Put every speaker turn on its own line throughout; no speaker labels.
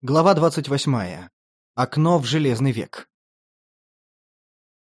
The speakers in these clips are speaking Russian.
Глава 28. Окно в железный век.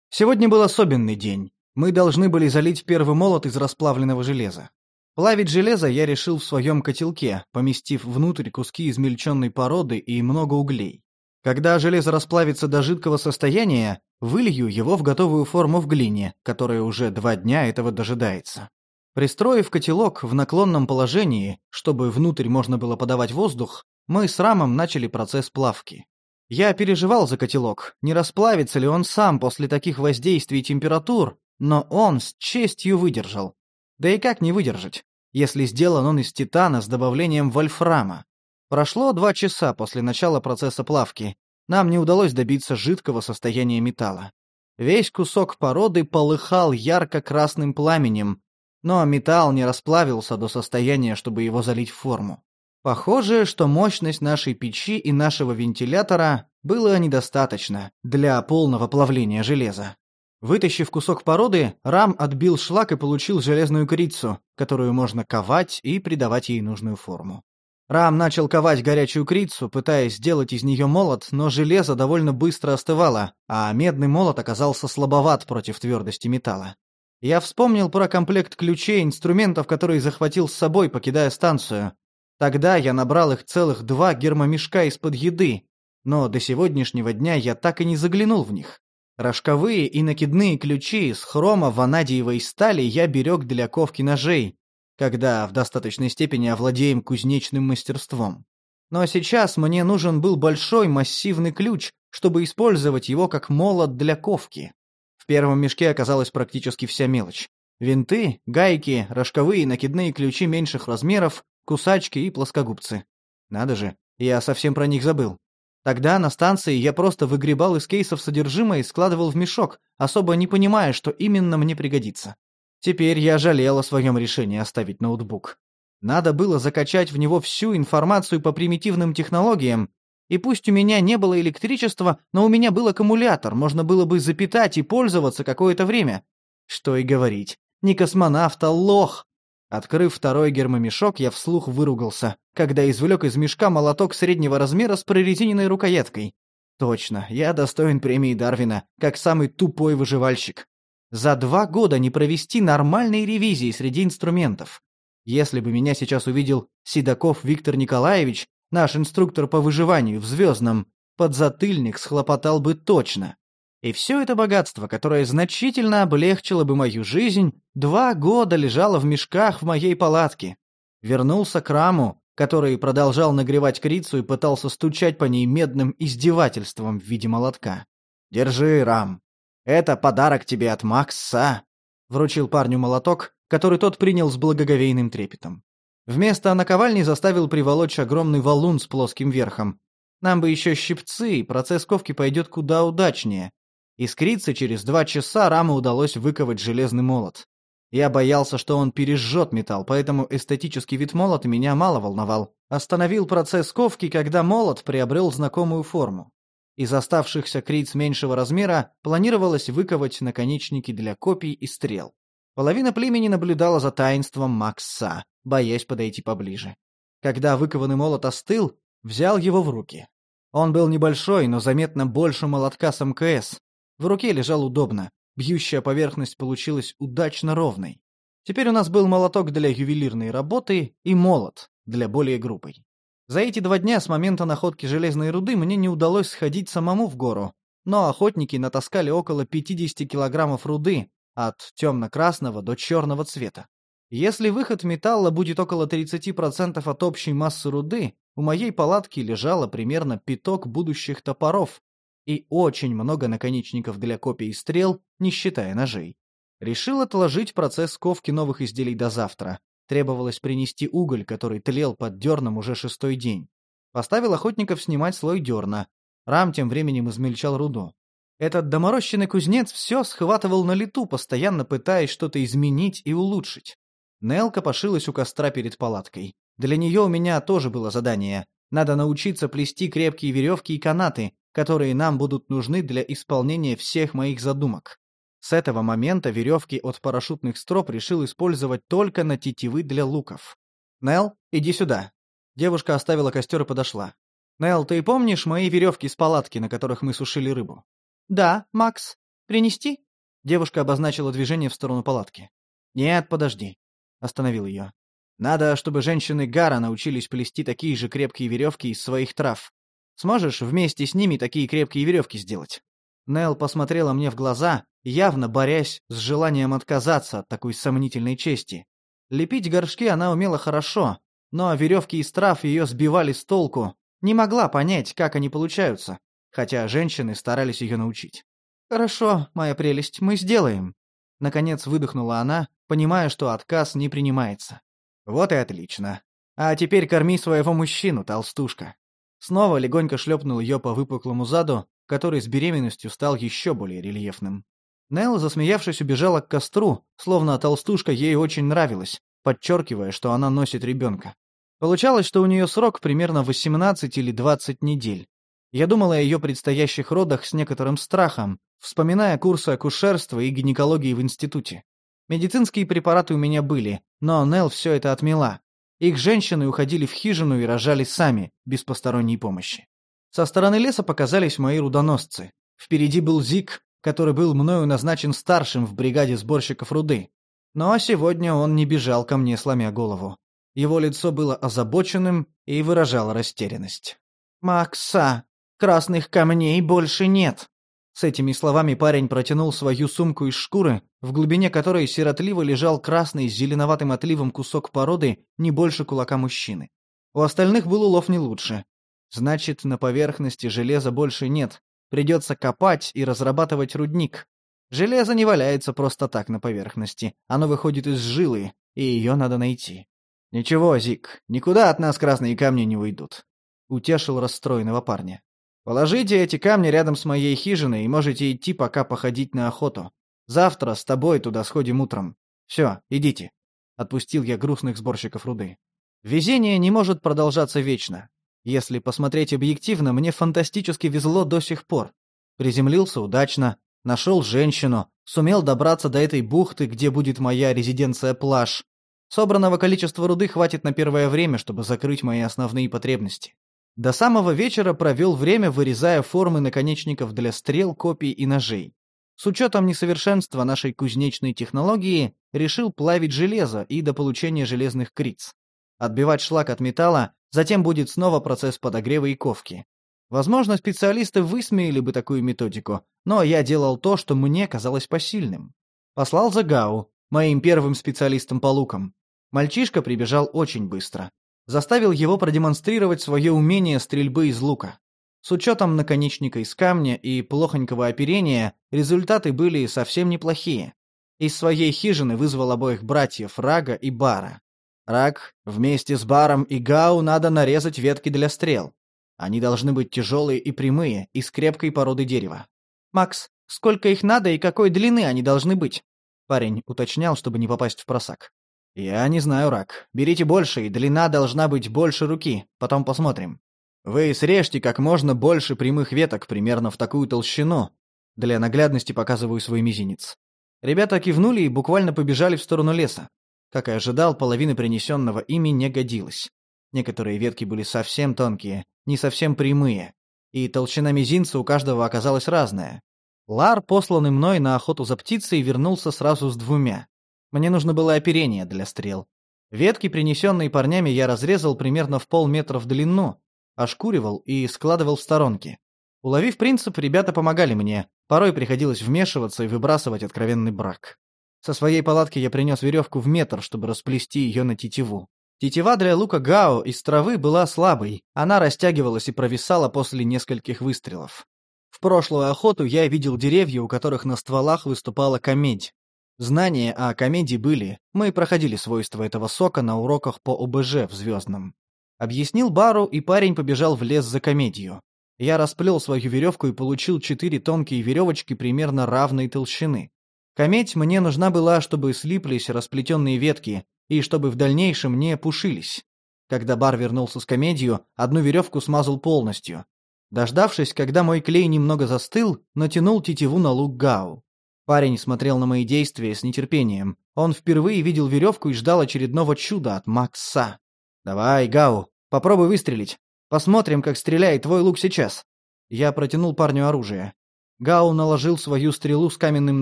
Сегодня был особенный день. Мы должны были залить первый молот из расплавленного железа. Плавить железо я решил в своем котелке, поместив внутрь куски измельченной породы и много углей. Когда железо расплавится до жидкого состояния, вылью его в готовую форму в глине, которая уже два дня этого дожидается. Пристроив котелок в наклонном положении, чтобы внутрь можно было подавать воздух, мы с Рамом начали процесс плавки. Я переживал за котелок, не расплавится ли он сам после таких воздействий температур, но он с честью выдержал. Да и как не выдержать, если сделан он из титана с добавлением вольфрама? Прошло два часа после начала процесса плавки. Нам не удалось добиться жидкого состояния металла. Весь кусок породы полыхал ярко-красным пламенем, но металл не расплавился до состояния, чтобы его залить в форму. Похоже, что мощность нашей печи и нашего вентилятора было недостаточно для полного плавления железа. Вытащив кусок породы, Рам отбил шлак и получил железную крицу, которую можно ковать и придавать ей нужную форму. Рам начал ковать горячую крицу, пытаясь сделать из нее молот, но железо довольно быстро остывало, а медный молот оказался слабоват против твердости металла. Я вспомнил про комплект ключей и инструментов, которые захватил с собой, покидая станцию, Тогда я набрал их целых два гермомешка из-под еды, но до сегодняшнего дня я так и не заглянул в них. Рожковые и накидные ключи из хрома ванадиевой стали я берег для ковки ножей, когда в достаточной степени овладеем кузнечным мастерством. Но сейчас мне нужен был большой массивный ключ, чтобы использовать его как молот для ковки. В первом мешке оказалась практически вся мелочь. Винты, гайки, рожковые и накидные ключи меньших размеров, кусачки и плоскогубцы. Надо же, я совсем про них забыл. Тогда на станции я просто выгребал из кейсов содержимое и складывал в мешок, особо не понимая, что именно мне пригодится. Теперь я жалел о своем решении оставить ноутбук. Надо было закачать в него всю информацию по примитивным технологиям, и пусть у меня не было электричества, но у меня был аккумулятор, можно было бы запитать и пользоваться какое-то время. Что и говорить, не космонавт, а лох. Открыв второй гермомешок, я вслух выругался, когда извлек из мешка молоток среднего размера с прорезиненной рукояткой. Точно, я достоин премии Дарвина, как самый тупой выживальщик. За два года не провести нормальной ревизии среди инструментов. Если бы меня сейчас увидел Седоков Виктор Николаевич, наш инструктор по выживанию в Звездном, подзатыльник схлопотал бы точно. И все это богатство, которое значительно облегчило бы мою жизнь, два года лежало в мешках в моей палатке. Вернулся к Раму, который продолжал нагревать крицу и пытался стучать по ней медным издевательством в виде молотка. «Держи, Рам. Это подарок тебе от Макса», — вручил парню молоток, который тот принял с благоговейным трепетом. Вместо наковальни заставил приволочь огромный валун с плоским верхом. Нам бы еще щипцы, и процесс ковки пойдет куда удачнее. Крицы через два часа Раму удалось выковать железный молот. Я боялся, что он пережжет металл, поэтому эстетический вид молота меня мало волновал. Остановил процесс ковки, когда молот приобрел знакомую форму. Из оставшихся криц меньшего размера планировалось выковать наконечники для копий и стрел. Половина племени наблюдала за таинством Макса, боясь подойти поближе. Когда выкованный молот остыл, взял его в руки. Он был небольшой, но заметно больше молотка с МКС, в руке лежал удобно. Бьющая поверхность получилась удачно ровной. Теперь у нас был молоток для ювелирной работы и молот для более грубой. За эти два дня с момента находки железной руды мне не удалось сходить самому в гору, но охотники натаскали около 50 килограммов руды от темно-красного до черного цвета. Если выход металла будет около 30% от общей массы руды, у моей палатки лежало примерно пяток будущих топоров, и очень много наконечников для копий стрел, не считая ножей. Решил отложить процесс ковки новых изделий до завтра. Требовалось принести уголь, который тлел под дерном уже шестой день. Поставил охотников снимать слой дерна. Рам тем временем измельчал руду. Этот доморощенный кузнец все схватывал на лету, постоянно пытаясь что-то изменить и улучшить. Нелка пошилась у костра перед палаткой. Для нее у меня тоже было задание. Надо научиться плести крепкие веревки и канаты, которые нам будут нужны для исполнения всех моих задумок. С этого момента веревки от парашютных строп решил использовать только на тетивы для луков. «Нелл, иди сюда». Девушка оставила костер и подошла. Нел, ты помнишь мои веревки с палатки, на которых мы сушили рыбу?
Да, Макс. Принести?
Девушка обозначила движение в сторону палатки. Нет, подожди. Остановил ее. Надо, чтобы женщины Гара научились плести такие же крепкие веревки из своих трав. Сможешь вместе с ними такие крепкие веревки сделать? Нел посмотрела мне в глаза, явно борясь с желанием отказаться от такой сомнительной чести. Лепить горшки она умела хорошо, но веревки из трав ее сбивали с толку, не могла понять, как они получаются, хотя женщины старались ее научить. «Хорошо, моя прелесть, мы сделаем». Наконец выдохнула она, понимая, что отказ не принимается. «Вот и отлично. А теперь корми своего мужчину, толстушка». Снова легонько шлепнул ее по выпуклому заду, который с беременностью стал еще более рельефным. Нелла, засмеявшись, убежала к костру, словно толстушка ей очень нравилась, подчеркивая, что она носит ребенка. Получалось, что у нее срок примерно 18 или 20 недель. Я думал о ее предстоящих родах с некоторым страхом, вспоминая курсы акушерства и гинекологии в институте. Медицинские препараты у меня были, но Нел все это отмела. Их женщины уходили в хижину и рожали сами, без посторонней помощи. Со стороны леса показались мои рудоносцы. Впереди был Зик, который был мною назначен старшим в бригаде сборщиков руды. Но сегодня он не бежал ко мне, сломя голову. Его лицо было озабоченным и выражало растерянность. «Макса, красных камней больше нет!» С этими словами парень протянул свою сумку из шкуры, в глубине которой сиротливо лежал красный с зеленоватым отливом кусок породы не больше кулака мужчины. У остальных был улов не лучше. Значит, на поверхности железа больше нет. Придется копать и разрабатывать рудник. Железо не валяется просто так на поверхности. Оно выходит из жилы, и ее надо найти. «Ничего, Зик, никуда от нас красные камни не уйдут», — утешил расстроенного парня. «Положите эти камни рядом с моей хижиной и можете идти пока походить на охоту. Завтра с тобой туда сходим утром. Все, идите». Отпустил я грустных сборщиков руды. Везение не может продолжаться вечно. Если посмотреть объективно, мне фантастически везло до сих пор. Приземлился удачно, нашел женщину, сумел добраться до этой бухты, где будет моя резиденция-плаж, Собранного количества руды хватит на первое время, чтобы закрыть мои основные потребности. До самого вечера провел время, вырезая формы наконечников для стрел, копий и ножей. С учетом несовершенства нашей кузнечной технологии, решил плавить железо и до получения железных криц. Отбивать шлак от металла, затем будет снова процесс подогрева и ковки. Возможно, специалисты высмеяли бы такую методику, но я делал то, что мне казалось посильным. Послал за Гау, моим первым специалистом по лукам. Мальчишка прибежал очень быстро. Заставил его продемонстрировать свое умение стрельбы из лука. С учетом наконечника из камня и плохонького оперения, результаты были совсем неплохие. Из своей хижины вызвал обоих братьев Рага и Бара. Раг, вместе с Баром и Гау надо нарезать ветки для стрел. Они должны быть тяжелые и прямые, из крепкой породы дерева. «Макс, сколько их надо и какой длины они должны быть?» Парень уточнял, чтобы не попасть в просак. «Я не знаю, Рак. Берите больше, и длина должна быть больше руки. Потом посмотрим. Вы срежьте как можно больше прямых веток, примерно в такую толщину. Для наглядности показываю свой мизинец». Ребята кивнули и буквально побежали в сторону леса. Как и ожидал, половина принесенного ими не годилась. Некоторые ветки были совсем тонкие, не совсем прямые, и толщина мизинца у каждого оказалась разная. Лар, посланный мной на охоту за птицей, вернулся сразу с двумя. Мне нужно было оперение для стрел. Ветки, принесенные парнями, я разрезал примерно в полметра в длину, ошкуривал и складывал в сторонки. Уловив принцип, ребята помогали мне, порой приходилось вмешиваться и выбрасывать откровенный брак. Со своей палатки я принес веревку в метр, чтобы расплести ее на тетиву. Тетива для лука Гао из травы была слабой, она растягивалась и провисала после нескольких выстрелов. В прошлую охоту я видел деревья, у которых на стволах выступала комедь. Знания о комедии были, мы проходили свойства этого сока на уроках по ОБЖ в Звездном. Объяснил Бару, и парень побежал в лес за комедию. Я расплел свою веревку и получил четыре тонкие веревочки примерно равной толщины. Кометь мне нужна была, чтобы слиплись расплетенные ветки, и чтобы в дальнейшем не пушились. Когда Бар вернулся с комедию, одну веревку смазал полностью, Дождавшись, когда мой клей немного застыл, натянул тетиву на лук Гау. Парень смотрел на мои действия с нетерпением. Он впервые видел веревку и ждал очередного чуда от Макса. «Давай, Гау, попробуй выстрелить. Посмотрим, как стреляет твой лук сейчас». Я протянул парню оружие. Гау наложил свою стрелу с каменным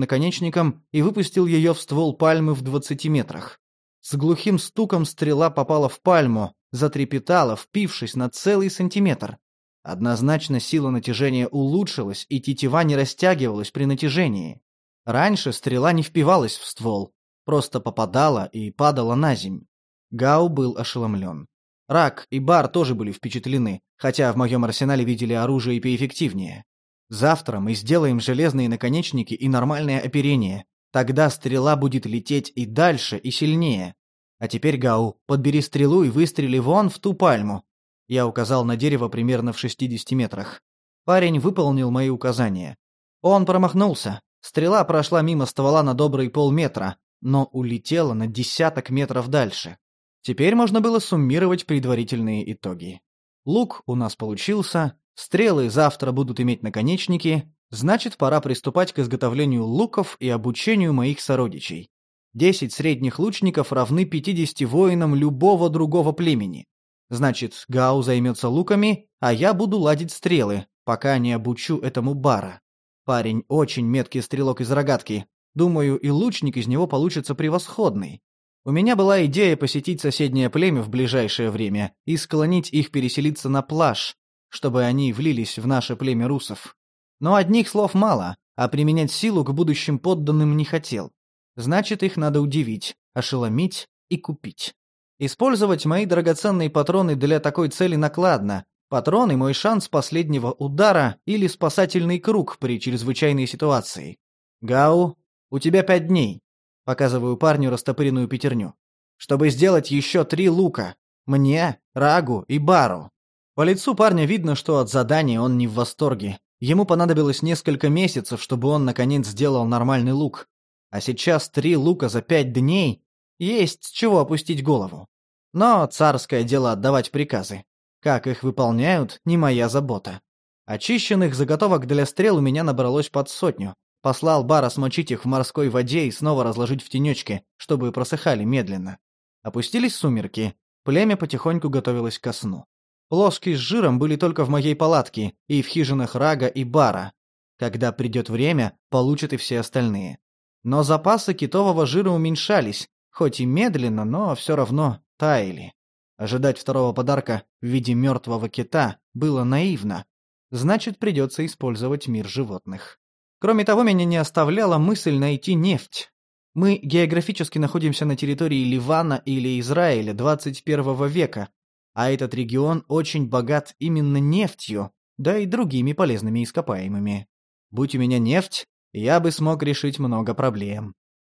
наконечником и выпустил ее в ствол пальмы в двадцати метрах. С глухим стуком стрела попала в пальму, затрепетала, впившись на целый сантиметр. Однозначно сила натяжения улучшилась, и тетива не растягивалась при натяжении. Раньше стрела не впивалась в ствол, просто попадала и падала на земь. Гау был ошеломлен. Рак и Бар тоже были впечатлены, хотя в моем арсенале видели оружие поэффективнее. Завтра мы сделаем железные наконечники и нормальное оперение. Тогда стрела будет лететь и дальше, и сильнее. А теперь, Гау, подбери стрелу и выстрели вон в ту пальму. Я указал на дерево примерно в 60 метрах. Парень выполнил мои указания. Он промахнулся. Стрела прошла мимо ствола на добрый полметра, но улетела на десяток метров дальше. Теперь можно было суммировать предварительные итоги. Лук у нас получился, стрелы завтра будут иметь наконечники, значит, пора приступать к изготовлению луков и обучению моих сородичей. Десять средних лучников равны 50 воинам любого другого племени. Значит, Гау займется луками, а я буду ладить стрелы, пока не обучу этому бара. Парень очень меткий стрелок из рогатки. Думаю, и лучник из него получится превосходный. У меня была идея посетить соседнее племя в ближайшее время и склонить их переселиться на плаж, чтобы они влились в наше племя русов. Но одних слов мало, а применять силу к будущим подданным не хотел. Значит, их надо удивить, ошеломить и купить. Использовать мои драгоценные патроны для такой цели накладно, Патроны – мой шанс последнего удара или спасательный круг при чрезвычайной ситуации. Гау, у тебя пять дней. Показываю парню растопыренную пятерню. Чтобы сделать еще три лука. Мне, Рагу и Бару. По лицу парня видно, что от задания он не в восторге. Ему понадобилось несколько месяцев, чтобы он наконец сделал нормальный лук. А сейчас три лука за пять дней. Есть с чего опустить голову. Но царское дело отдавать приказы. Как их выполняют, не моя забота. Очищенных заготовок для стрел у меня набралось под сотню. Послал Бара смочить их в морской воде и снова разложить в тенечке, чтобы просыхали медленно. Опустились сумерки. Племя потихоньку готовилось ко сну. Плоски с жиром были только в моей палатке и в хижинах Рага и Бара. Когда придет время, получат и все остальные. Но запасы китового жира уменьшались, хоть и медленно, но все равно таяли. Ожидать второго подарка в виде мертвого кита было наивно. Значит, придется использовать мир животных. Кроме того, меня не оставляла мысль найти нефть. Мы географически находимся на территории Ливана или Израиля 21 века, а этот регион очень богат именно нефтью, да и другими полезными ископаемыми. Будь у меня нефть, я бы смог решить много проблем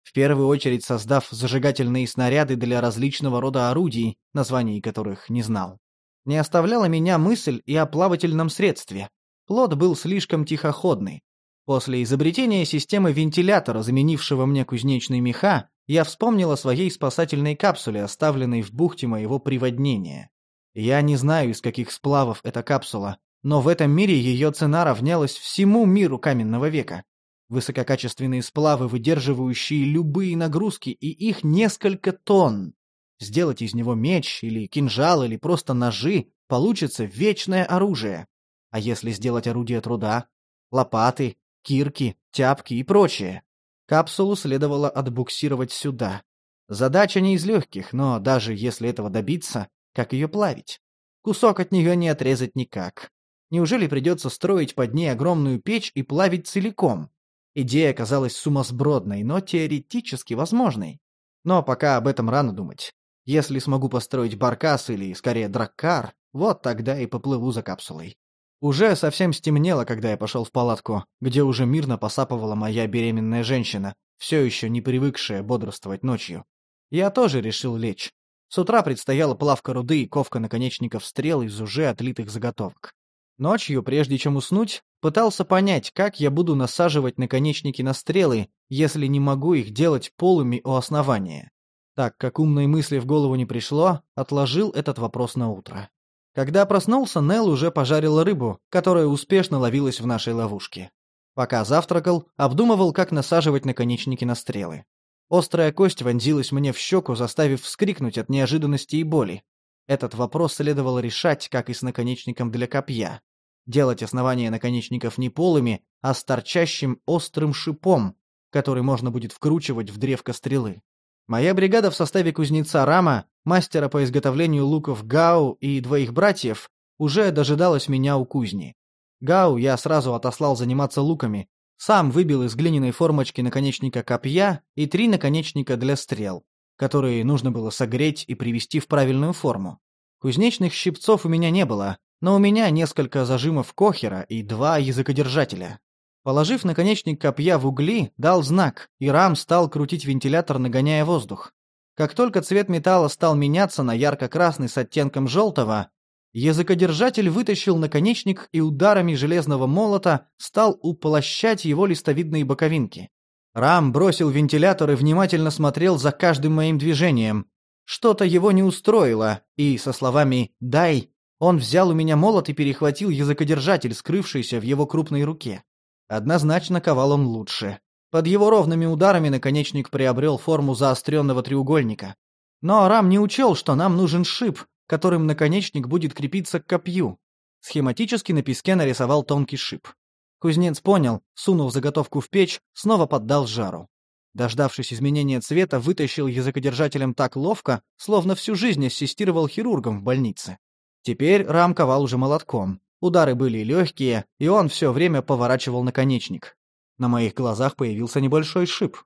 в первую очередь создав зажигательные снаряды для различного рода орудий, названий которых не знал. Не оставляла меня мысль и о плавательном средстве. Плод был слишком тихоходный. После изобретения системы вентилятора, заменившего мне кузнечные меха, я вспомнил о своей спасательной капсуле, оставленной в бухте моего приводнения. Я не знаю, из каких сплавов эта капсула, но в этом мире ее цена равнялась всему миру каменного века. Высококачественные сплавы, выдерживающие любые нагрузки, и их несколько тонн. Сделать из него меч или кинжал или просто ножи получится вечное оружие. А если сделать орудие труда? Лопаты, кирки, тяпки и прочее. Капсулу следовало отбуксировать сюда. Задача не из легких, но даже если этого добиться, как ее плавить? Кусок от нее не отрезать никак. Неужели придется строить под ней огромную печь и плавить целиком? Идея казалась сумасбродной, но теоретически возможной. Но пока об этом рано думать. Если смогу построить баркас или, скорее, драккар, вот тогда и поплыву за капсулой. Уже совсем стемнело, когда я пошел в палатку, где уже мирно посапывала моя беременная женщина, все еще не привыкшая бодрствовать ночью. Я тоже решил лечь. С утра предстояла плавка руды и ковка наконечников стрел из уже отлитых заготовок. Ночью, прежде чем уснуть, пытался понять, как я буду насаживать наконечники на стрелы, если не могу их делать полыми у основания. Так как умной мысли в голову не пришло, отложил этот вопрос на утро. Когда проснулся, Нел уже пожарила рыбу, которая успешно ловилась в нашей ловушке. Пока завтракал, обдумывал, как насаживать наконечники на стрелы. Острая кость вонзилась мне в щеку, заставив вскрикнуть от неожиданности и боли. Этот вопрос следовало решать, как и с наконечником для копья. Делать основания наконечников не полыми, а с торчащим острым шипом, который можно будет вкручивать в древко стрелы. Моя бригада в составе кузнеца Рама, мастера по изготовлению луков Гау и двоих братьев уже дожидалась меня у кузни. Гау я сразу отослал заниматься луками, сам выбил из глиняной формочки наконечника копья и три наконечника для стрел, которые нужно было согреть и привести в правильную форму. Кузнечных щипцов у меня не было, но у меня несколько зажимов кохера и два языкодержателя. Положив наконечник копья в угли, дал знак, и рам стал крутить вентилятор, нагоняя воздух. Как только цвет металла стал меняться на ярко-красный с оттенком желтого, языкодержатель вытащил наконечник и ударами железного молота стал уплощать его листовидные боковинки. Рам бросил вентилятор и внимательно смотрел за каждым моим движением. Что-то его не устроило, и со словами «дай» он взял у меня молот и перехватил языкодержатель, скрывшийся в его крупной руке. Однозначно ковал он лучше. Под его ровными ударами наконечник приобрел форму заостренного треугольника. Но Арам не учел, что нам нужен шип, которым наконечник будет крепиться к копью. Схематически на песке нарисовал тонкий шип. Кузнец понял, сунув заготовку в печь, снова поддал жару. Дождавшись изменения цвета, вытащил языкодержателем так ловко, словно всю жизнь ассистировал хирургом в больнице. Теперь Рам ковал уже молотком. Удары были легкие, и он все время поворачивал наконечник. На моих глазах появился небольшой шип.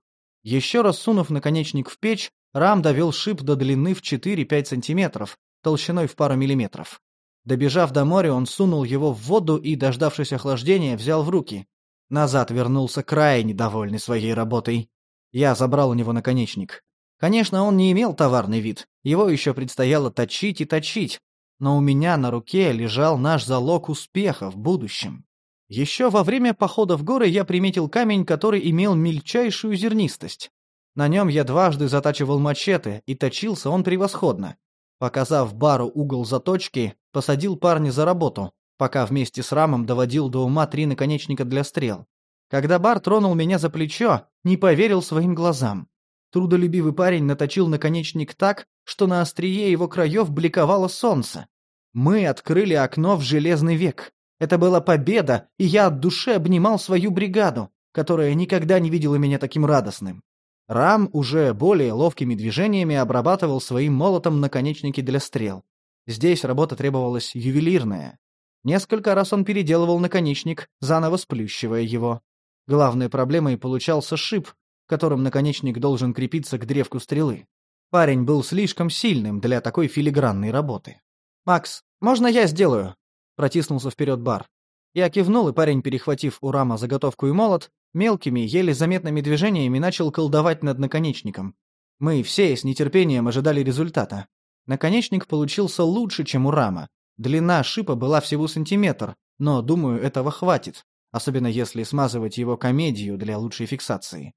Еще раз сунув наконечник в печь, Рам довел шип до длины в 4-5 сантиметров, толщиной в пару миллиметров. Добежав до моря, он сунул его в воду и, дождавшись охлаждения, взял в руки. Назад вернулся крайне довольный своей работой. Я забрал у него наконечник. Конечно, он не имел товарный вид, его еще предстояло точить и точить, но у меня на руке лежал наш залог успеха в будущем. Еще во время похода в горы я приметил камень, который имел мельчайшую зернистость. На нем я дважды затачивал мачете, и точился он превосходно. Показав бару угол заточки, посадил парня за работу, пока вместе с рамом доводил до ума три наконечника для стрел. Когда бар тронул меня за плечо, не поверил своим глазам. Трудолюбивый парень наточил наконечник так, что на острие его краев бликовало солнце. Мы открыли окно в железный век. Это была победа, и я от души обнимал свою бригаду, которая никогда не видела меня таким радостным. Рам уже более ловкими движениями обрабатывал своим молотом наконечники для стрел. Здесь работа требовалась ювелирная. Несколько раз он переделывал наконечник, заново сплющивая его. Главной проблемой получался шип, которым наконечник должен крепиться к древку стрелы. Парень был слишком сильным для такой филигранной работы. «Макс, можно я сделаю?» — протиснулся вперед бар. Я кивнул, и парень, перехватив у рама заготовку и молот, мелкими, еле заметными движениями начал колдовать над наконечником. Мы все с нетерпением ожидали результата. Наконечник получился лучше, чем у рама. Длина шипа была всего сантиметр, но, думаю, этого хватит, особенно если смазывать его комедию для лучшей фиксации.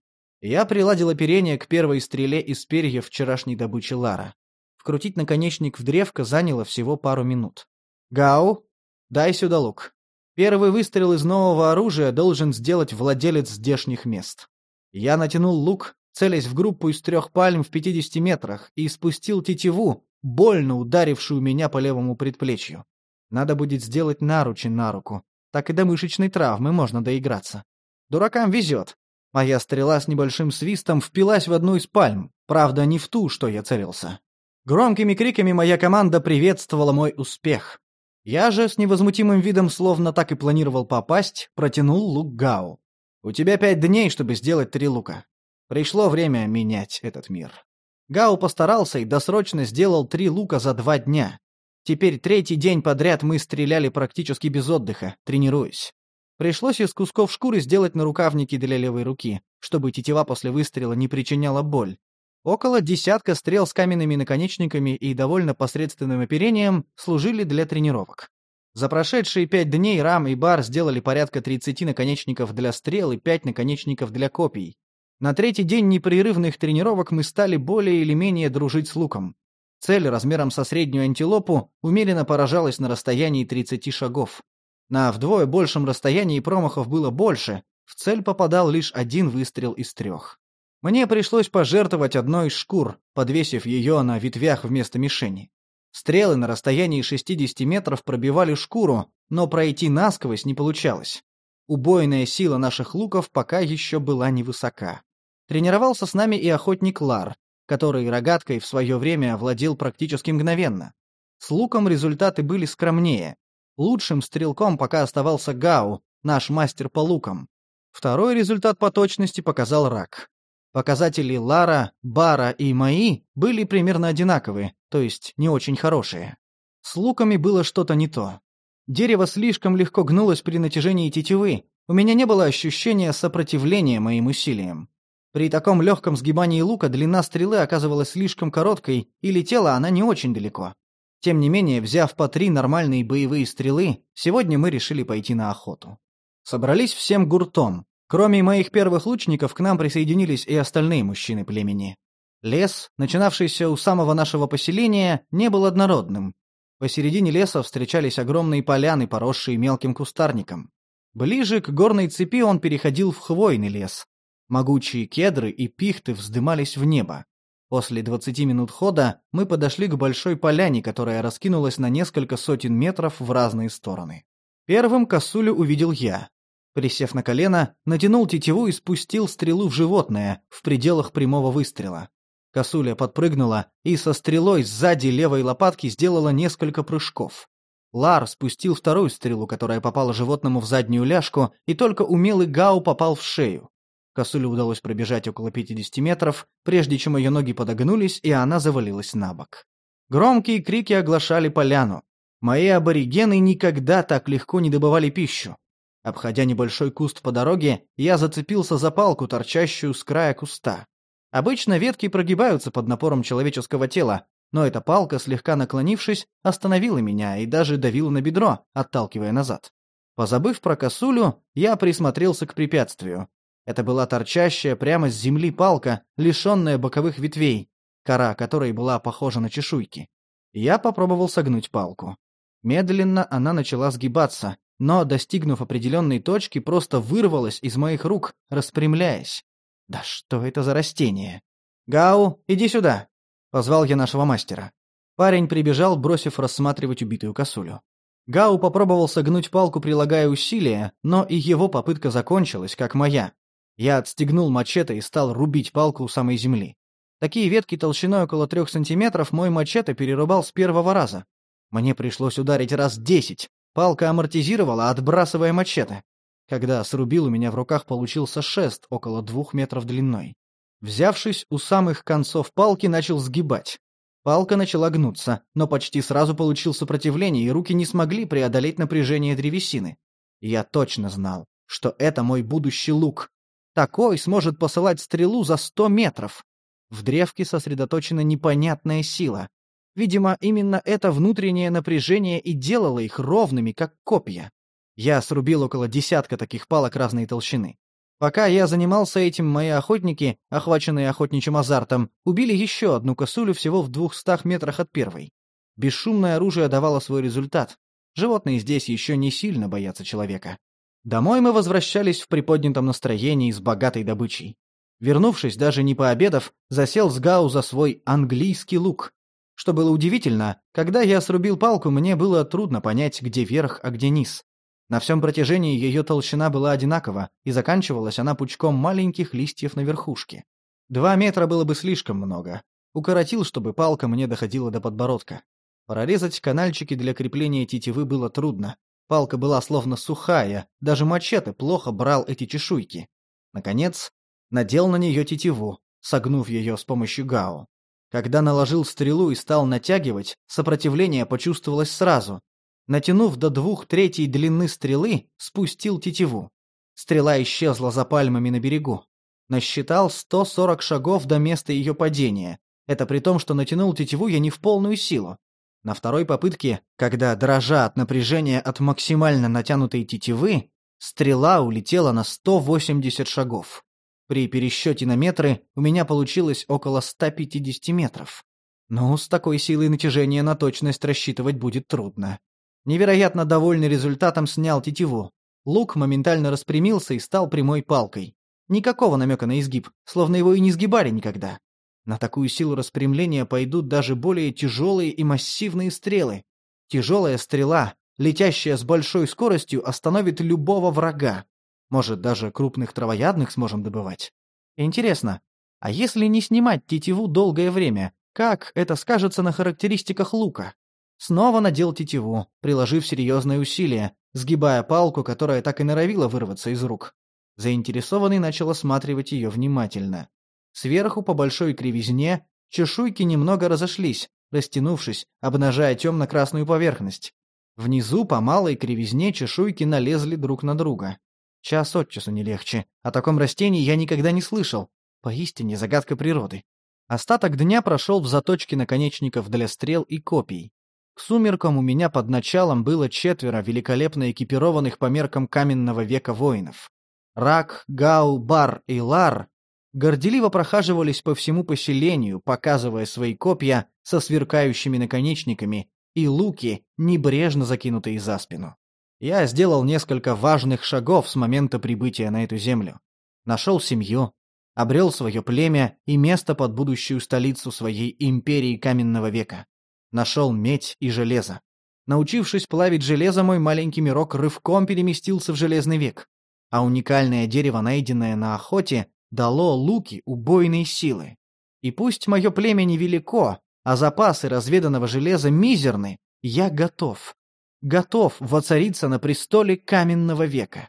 Я приладил оперение к первой стреле из перьев вчерашней добычи Лара. Вкрутить наконечник в древко заняло всего пару минут. «Гау, дай сюда лук. Первый выстрел из нового оружия должен сделать владелец здешних мест». Я натянул лук, целясь в группу из трех пальм в 50 метрах, и спустил тетиву, больно ударившую меня по левому предплечью. Надо будет сделать наручи на руку. Так и до мышечной травмы можно доиграться. Дуракам везет. Моя стрела с небольшим свистом впилась в одну из пальм, правда, не в ту, что я целился. Громкими криками моя команда приветствовала мой успех. Я же с невозмутимым видом, словно так и планировал попасть, протянул лук Гау. «У тебя пять дней, чтобы сделать три лука. Пришло время менять этот мир». Гау постарался и досрочно сделал три лука за два дня. Теперь третий день подряд мы стреляли практически без отдыха, тренируясь. Пришлось из кусков шкуры сделать нарукавники для левой руки, чтобы тетива после выстрела не причиняла боль, Около десятка стрел с каменными наконечниками и довольно посредственным оперением служили для тренировок. За прошедшие пять дней Рам и Бар сделали порядка 30 наконечников для стрел и 5 наконечников для копий. На третий день непрерывных тренировок мы стали более или менее дружить с луком. Цель размером со среднюю антилопу умеренно поражалась на расстоянии 30 шагов. На вдвое большем расстоянии промахов было больше, в цель попадал лишь один выстрел из трех. Мне пришлось пожертвовать одной из шкур, подвесив ее на ветвях вместо мишени. Стрелы на расстоянии 60 метров пробивали шкуру, но пройти насквозь не получалось. Убойная сила наших луков пока еще была невысока. Тренировался с нами и охотник Лар, который рогаткой в свое время владел практически мгновенно. С луком результаты были скромнее. Лучшим стрелком пока оставался Гау, наш мастер по лукам. Второй результат по точности показал Рак. Показатели Лара, Бара и мои были примерно одинаковые, то есть не очень хорошие. С луками было что-то не то. Дерево слишком легко гнулось при натяжении тетивы, у меня не было ощущения сопротивления моим усилиям. При таком легком сгибании лука длина стрелы оказывалась слишком короткой, и летела она не очень далеко. Тем не менее, взяв по три нормальные боевые стрелы, сегодня мы решили пойти на охоту. Собрались всем гуртом, Кроме моих первых лучников, к нам присоединились и остальные мужчины племени. Лес, начинавшийся у самого нашего поселения, не был однородным. Посередине леса встречались огромные поляны, поросшие мелким кустарником. Ближе к горной цепи он переходил в хвойный лес. Могучие кедры и пихты вздымались в небо. После 20 минут хода мы подошли к большой поляне, которая раскинулась на несколько сотен метров в разные стороны. Первым косулю увидел я. Присев на колено, натянул тетиву и спустил стрелу в животное в пределах прямого выстрела. Косуля подпрыгнула и со стрелой сзади левой лопатки сделала несколько прыжков. Лар спустил вторую стрелу, которая попала животному в заднюю ляжку, и только умелый Гау попал в шею. Косуле удалось пробежать около 50 метров, прежде чем ее ноги подогнулись, и она завалилась на бок. Громкие крики оглашали поляну. Мои аборигены никогда так легко не добывали пищу. Обходя небольшой куст по дороге, я зацепился за палку, торчащую с края куста. Обычно ветки прогибаются под напором человеческого тела, но эта палка, слегка наклонившись, остановила меня и даже давила на бедро, отталкивая назад. Позабыв про косулю, я присмотрелся к препятствию. Это была торчащая прямо с земли палка, лишенная боковых ветвей, кора которой была похожа на чешуйки. Я попробовал согнуть палку. Медленно она начала сгибаться, но, достигнув определенной точки, просто вырвалась из моих рук, распрямляясь. Да что это за растение? «Гау, иди сюда!» — позвал я нашего мастера. Парень прибежал, бросив рассматривать убитую косулю. Гау попробовал согнуть палку, прилагая усилия, но и его попытка закончилась, как моя. Я отстегнул мачете и стал рубить палку у самой земли. Такие ветки толщиной около трех сантиметров мой мачете перерубал с первого раза. Мне пришлось ударить раз десять, Палка амортизировала, отбрасывая мачете. Когда срубил, у меня в руках получился шест около двух метров длиной. Взявшись у самых концов палки, начал сгибать. Палка начала гнуться, но почти сразу получил сопротивление, и руки не смогли преодолеть напряжение древесины. Я точно знал, что это мой будущий лук. Такой сможет посылать стрелу за сто метров. В древке сосредоточена непонятная сила. Видимо, именно это внутреннее напряжение и делало их ровными, как копья. Я срубил около десятка таких палок разной толщины. Пока я занимался этим, мои охотники, охваченные охотничьим азартом, убили еще одну косулю всего в двухстах метрах от первой. Бесшумное оружие давало свой результат. Животные здесь еще не сильно боятся человека. Домой мы возвращались в приподнятом настроении с богатой добычей. Вернувшись, даже не пообедав, засел с Гау за свой английский лук, что было удивительно, когда я срубил палку, мне было трудно понять, где верх, а где низ. На всем протяжении ее толщина была одинакова, и заканчивалась она пучком маленьких листьев на верхушке. Два метра было бы слишком много. Укоротил, чтобы палка мне доходила до подбородка. Прорезать канальчики для крепления тетивы было трудно. Палка была словно сухая, даже мачете плохо брал эти чешуйки. Наконец, надел на нее тетиву, согнув ее с помощью гао. Когда наложил стрелу и стал натягивать, сопротивление почувствовалось сразу. Натянув до двух третей длины стрелы, спустил тетиву. Стрела исчезла за пальмами на берегу. Насчитал 140 шагов до места ее падения. Это при том, что натянул тетиву я не в полную силу. На второй попытке, когда, дрожа от напряжения от максимально натянутой тетивы, стрела улетела на 180 шагов. При пересчете на метры у меня получилось около 150 метров. Но с такой силой натяжения на точность рассчитывать будет трудно. Невероятно довольный результатом снял тетиву. Лук моментально распрямился и стал прямой палкой. Никакого намека на изгиб, словно его и не сгибали никогда. На такую силу распрямления пойдут даже более тяжелые и массивные стрелы. Тяжелая стрела, летящая с большой скоростью, остановит любого врага. Может, даже крупных травоядных сможем добывать. Интересно, а если не снимать тетиву долгое время, как это скажется на характеристиках лука? Снова надел тетиву, приложив серьезное усилие, сгибая палку, которая так и норовила вырваться из рук. Заинтересованный начал осматривать ее внимательно. Сверху по большой кривизне чешуйки немного разошлись, растянувшись, обнажая темно-красную поверхность. Внизу по малой кривизне чешуйки налезли друг на друга. Час от часу не легче. О таком растении я никогда не слышал. Поистине загадка природы. Остаток дня прошел в заточке наконечников для стрел и копий. К сумеркам у меня под началом было четверо великолепно экипированных по меркам каменного века воинов. Рак, Гау, Бар и Лар горделиво прохаживались по всему поселению, показывая свои копья со сверкающими наконечниками и луки, небрежно закинутые за спину. Я сделал несколько важных шагов с момента прибытия на эту землю. Нашел семью, обрел свое племя и место под будущую столицу своей империи каменного века. Нашел медь и железо. Научившись плавить железо, мой маленький мирок рывком переместился в железный век. А уникальное дерево, найденное на охоте, дало луки убойной силы. И пусть мое племя невелико, а запасы разведанного железа мизерны, я готов. Готов воцариться на престоле каменного века.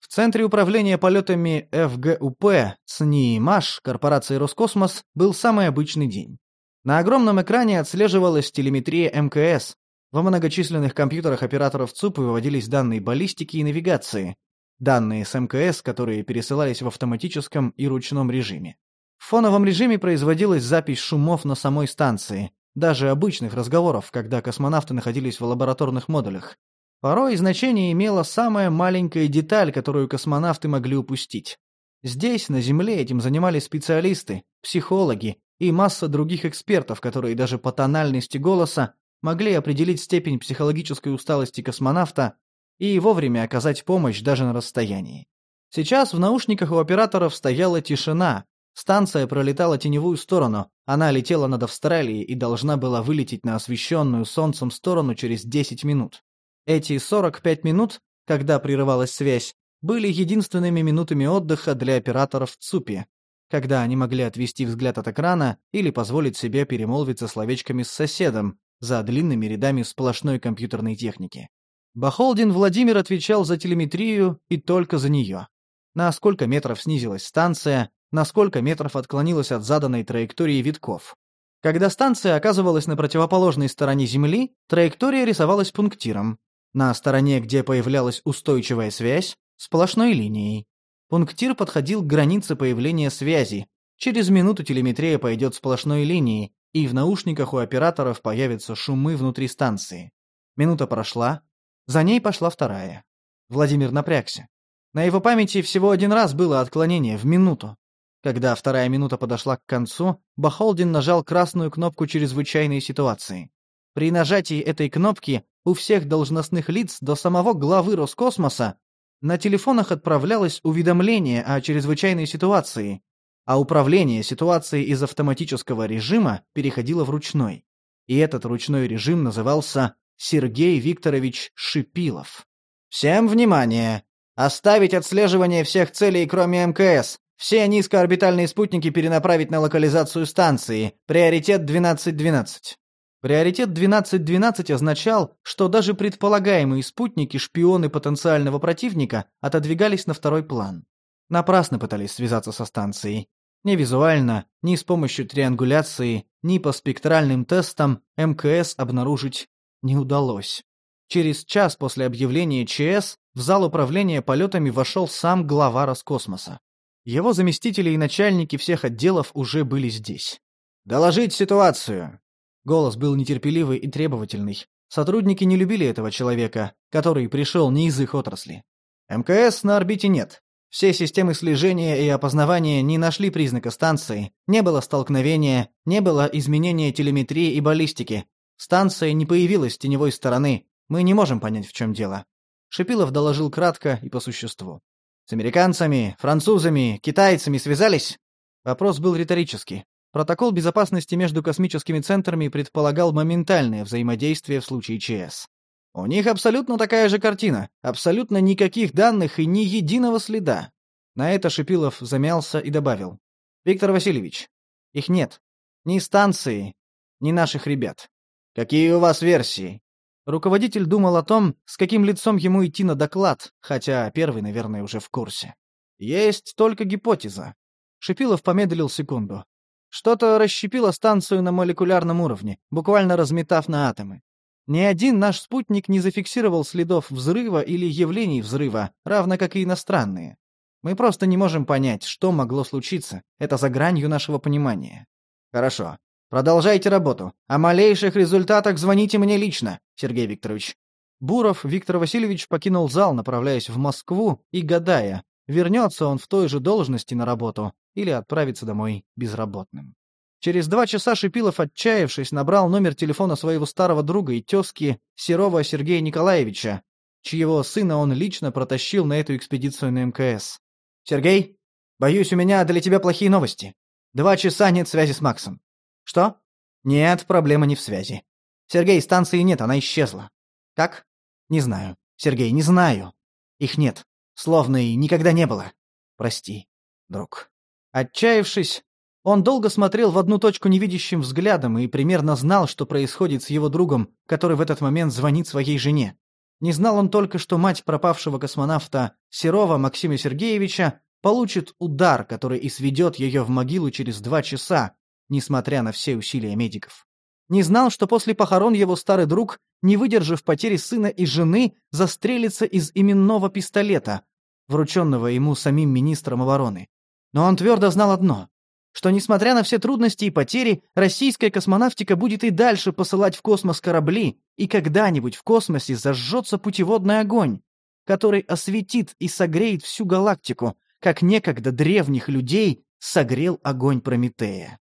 В Центре управления полетами ФГУП СНИ МАШ корпорации Роскосмос был самый обычный день. На огромном экране отслеживалась телеметрия МКС. Во многочисленных компьютерах операторов ЦУП выводились данные баллистики и навигации, данные с МКС, которые пересылались в автоматическом и ручном режиме. В фоновом режиме производилась запись шумов на самой станции, даже обычных разговоров, когда космонавты находились в лабораторных модулях. Порой значение имела самая маленькая деталь, которую космонавты могли упустить. Здесь, на Земле, этим занимались специалисты, психологи и масса других экспертов, которые даже по тональности голоса могли определить степень психологической усталости космонавта и вовремя оказать помощь даже на расстоянии. Сейчас в наушниках у операторов стояла тишина, станция пролетала теневую сторону, она летела над Австралией и должна была вылететь на освещенную солнцем сторону через 10 минут. Эти 45 минут, когда прерывалась связь, были единственными минутами отдыха для операторов в ЦУПе, когда они могли отвести взгляд от экрана или позволить себе перемолвиться словечками с соседом за длинными рядами сплошной компьютерной техники. Бахолдин Владимир отвечал за телеметрию и только за нее. На сколько метров снизилась станция, на сколько метров отклонилась от заданной траектории витков. Когда станция оказывалась на противоположной стороне Земли, траектория рисовалась пунктиром. На стороне, где появлялась устойчивая связь, сплошной линией. Пунктир подходил к границе появления связи. Через минуту телеметрия пойдет сплошной линией, и в наушниках у операторов появятся шумы внутри станции. Минута прошла, за ней пошла вторая. Владимир напрягся. На его памяти всего один раз было отклонение в минуту. Когда вторая минута подошла к концу, Бахолдин нажал красную кнопку чрезвычайной ситуации. При нажатии этой кнопки у всех должностных лиц до самого главы Роскосмоса на телефонах отправлялось уведомление о чрезвычайной ситуации, а управление ситуацией из автоматического режима переходило в ручной. И этот ручной режим назывался Сергей Викторович Шипилов. «Всем внимание! Оставить отслеживание всех целей, кроме МКС. Все низкоорбитальные спутники перенаправить на локализацию станции. Приоритет 1212». Приоритет 1212 означал, что даже предполагаемые спутники, шпионы потенциального противника, отодвигались на второй план. Напрасно пытались связаться со станцией. Ни визуально, ни с помощью триангуляции, ни по спектральным тестам МКС обнаружить не удалось. Через час после объявления ЧС в зал управления полетами вошел сам глава Роскосмоса. Его заместители и начальники всех отделов уже были здесь. «Доложить ситуацию!» Голос был нетерпеливый и требовательный. Сотрудники не любили этого человека, который пришел не из их отрасли. МКС на орбите нет. Все системы слежения и опознавания не нашли признака станции, не было столкновения, не было изменения телеметрии и баллистики, Станция не появилась с теневой стороны. Мы не можем понять, в чем дело. Шипилов доложил кратко и по существу. С американцами, французами, китайцами связались?» Вопрос был риторический. Протокол безопасности между космическими центрами предполагал моментальное взаимодействие в случае ЧС. У них абсолютно такая же картина, абсолютно никаких данных и ни единого следа. На это Шипилов замялся и добавил. «Виктор Васильевич, их нет. Ни станции, ни наших ребят. Какие у вас версии?» Руководитель думал о том, с каким лицом ему идти на доклад, хотя первый, наверное, уже в курсе. Есть только гипотеза. Шипилов помедлил секунду. Что-то расщепило станцию на молекулярном уровне, буквально разметав на атомы. Ни один наш спутник не зафиксировал следов взрыва или явлений взрыва, равно как и иностранные. Мы просто не можем понять, что могло случиться. Это за гранью нашего понимания. Хорошо. Продолжайте работу. О малейших результатах звоните мне лично, Сергей Викторович. Буров Виктор Васильевич покинул зал, направляясь в Москву и гадая, вернется он в той же должности на работу или отправится домой безработным. Через два часа Шипилов, отчаявшись, набрал номер телефона своего старого друга и тезки Серова Сергея Николаевича, чьего сына он лично протащил на эту экспедицию на МКС. «Сергей, боюсь, у меня для тебя плохие новости. Два часа нет связи с Максом. Что? Нет, проблема не в связи. Сергей, станции нет, она исчезла. Как? Не знаю. Сергей, не знаю. Их нет. Словно и никогда не было. Прости, друг. Отчаявшись, он долго смотрел в одну точку невидящим взглядом и примерно знал, что происходит с его другом, который в этот момент звонит своей жене. Не знал он только, что мать пропавшего космонавта Серова Максима Сергеевича получит удар, который и сведет ее в могилу через два часа, несмотря на все усилия медиков. Не знал, что после похорон его старый друг, не выдержав потери сына и жены, застрелится из именного пистолета, врученного ему самим министром обороны. Но он твердо знал одно, что, несмотря на все трудности и потери, российская космонавтика будет и дальше посылать в космос корабли, и когда-нибудь в космосе зажжется путеводный огонь, который осветит и согреет всю галактику, как некогда древних людей согрел огонь Прометея.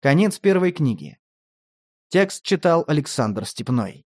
Конец первой книги. Текст читал Александр Степной.